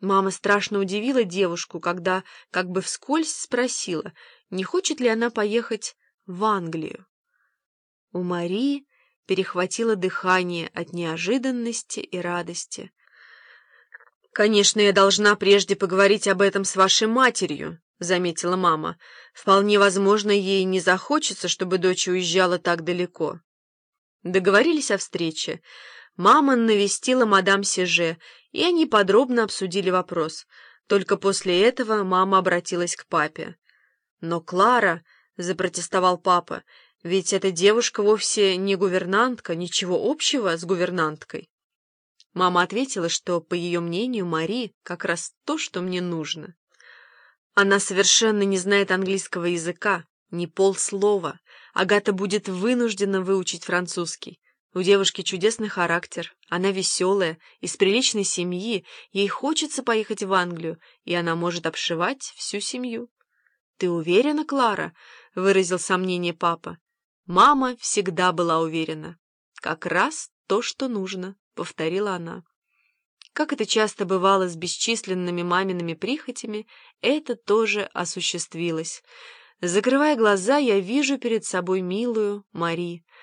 Мама страшно удивила девушку, когда как бы вскользь спросила, не хочет ли она поехать в Англию. У Марии перехватило дыхание от неожиданности и радости. «Конечно, я должна прежде поговорить об этом с вашей матерью», — заметила мама. «Вполне возможно, ей не захочется, чтобы дочь уезжала так далеко». Договорились о встрече. Мама навестила мадам Сеже, и они подробно обсудили вопрос. Только после этого мама обратилась к папе. «Но Клара», — запротестовал папа, — «ведь эта девушка вовсе не гувернантка, ничего общего с гувернанткой». Мама ответила, что, по ее мнению, Мари как раз то, что мне нужно. Она совершенно не знает английского языка, ни полслова. Агата будет вынуждена выучить французский. У девушки чудесный характер, она веселая, из приличной семьи, ей хочется поехать в Англию, и она может обшивать всю семью. «Ты уверена, Клара?» — выразил сомнение папа. Мама всегда была уверена. «Как раз то, что нужно», — повторила она. Как это часто бывало с бесчисленными мамиными прихотями, это тоже осуществилось. Закрывая глаза, я вижу перед собой милую Мари —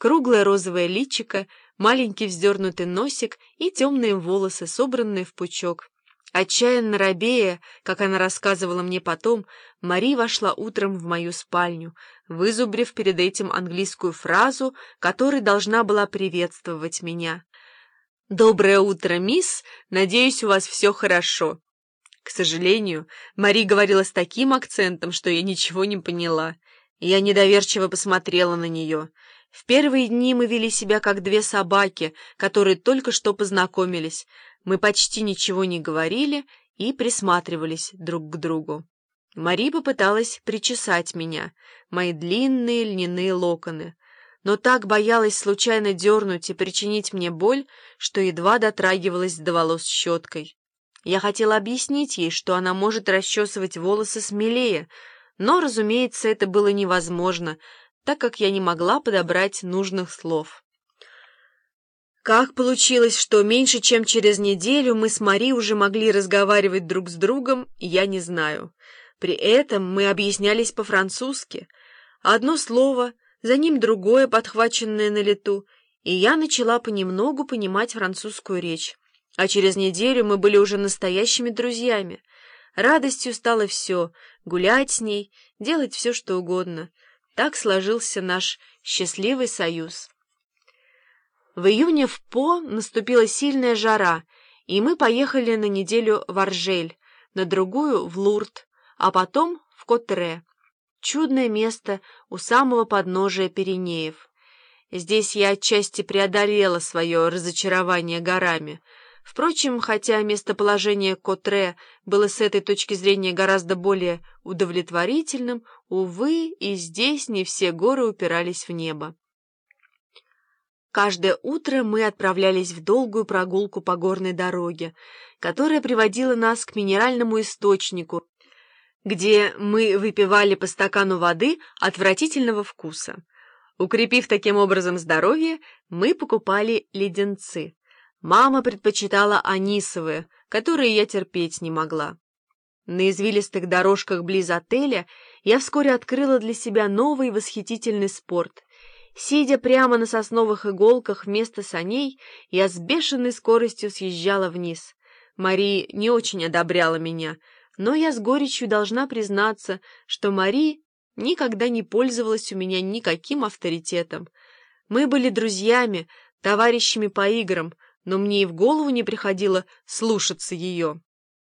круглое розовое личико, маленький вздернутый носик и темные волосы, собранные в пучок. Отчаянно робея, как она рассказывала мне потом, Мари вошла утром в мою спальню, вызубрив перед этим английскую фразу, которой должна была приветствовать меня. «Доброе утро, мисс! Надеюсь, у вас все хорошо». К сожалению, Мари говорила с таким акцентом, что я ничего не поняла. Я недоверчиво посмотрела на нее — в первые дни мы вели себя как две собаки, которые только что познакомились. Мы почти ничего не говорили и присматривались друг к другу. Мари попыталась причесать меня, мои длинные льняные локоны, но так боялась случайно дернуть и причинить мне боль, что едва дотрагивалась до волос щеткой. Я хотела объяснить ей, что она может расчесывать волосы смелее, но, разумеется, это было невозможно — так как я не могла подобрать нужных слов. Как получилось, что меньше чем через неделю мы с Мари уже могли разговаривать друг с другом, я не знаю. При этом мы объяснялись по-французски. Одно слово, за ним другое, подхваченное на лету, и я начала понемногу понимать французскую речь. А через неделю мы были уже настоящими друзьями. Радостью стало все — гулять с ней, делать все, что угодно — так сложился наш счастливый союз. В июне в По наступила сильная жара, и мы поехали на неделю в Аржель, на другую — в Лурд, а потом в Котре. Чудное место у самого подножия Пиренеев. Здесь я отчасти преодолела свое разочарование горами — Впрочем, хотя местоположение Котре было с этой точки зрения гораздо более удовлетворительным, увы, и здесь не все горы упирались в небо. Каждое утро мы отправлялись в долгую прогулку по горной дороге, которая приводила нас к минеральному источнику, где мы выпивали по стакану воды отвратительного вкуса. Укрепив таким образом здоровье, мы покупали леденцы. Мама предпочитала анисовые, которые я терпеть не могла. На извилистых дорожках близ отеля я вскоре открыла для себя новый восхитительный спорт. Сидя прямо на сосновых иголках вместо саней, я с бешеной скоростью съезжала вниз. Мари не очень одобряла меня, но я с горечью должна признаться, что Мари никогда не пользовалась у меня никаким авторитетом. Мы были друзьями, товарищами по играм, но мне и в голову не приходило слушаться ее.